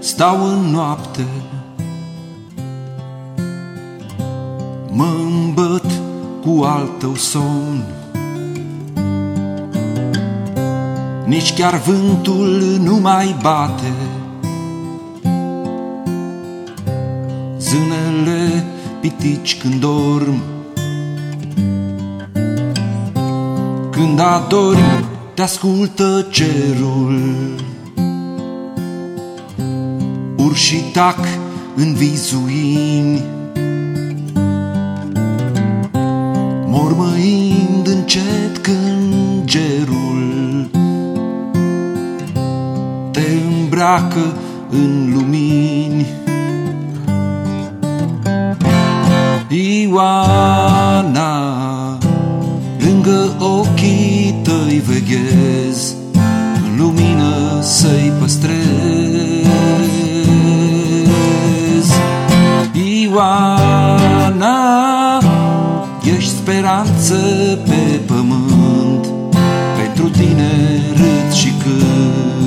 stau în noapte. Mă îmbăt cu al tău somn. Nici chiar vântul nu mai bate. Zânele pitici când dorm. Când adormi, te ascultă cerul Urși tac în vizuini. Mormăind încet când gerul Te îmbracă în lumini. Ioana Lângă ochii tăi veghez În lumină Ioana Ești speranță pe pământ Pentru tine râd și cânt.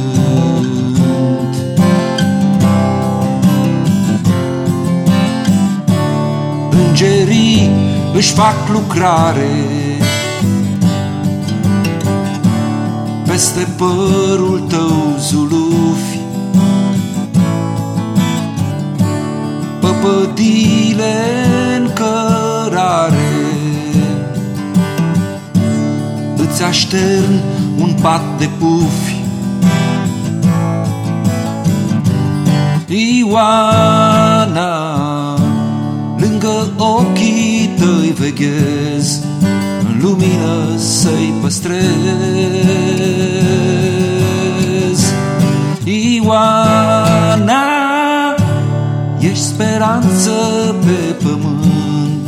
Îngerii își fac lucrare Peste părul tău zulufi. Păpădile Îți aștern un pat de pufi. Ioana Lângă ochii tăi veghez În lumină să-i păstrez. Ioana Ești speranță pe pământ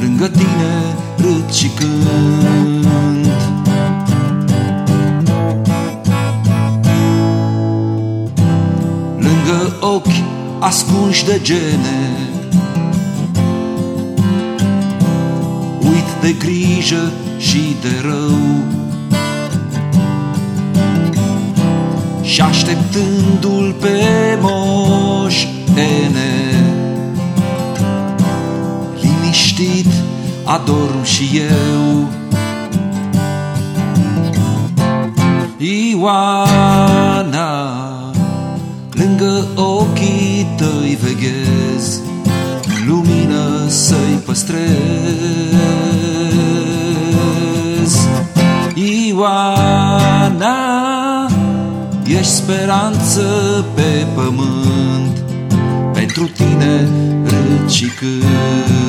Lângă tine râd și cânt ascunși de gene. Uit de grijă și de rău. Și așteptându-l pe moș Ene Liniștit adorm și eu. Ioana Lângă ochii tăi veghez Lumină să-i păstrez. Ioana Ești speranță pe pământ Pentru tine râd și cânt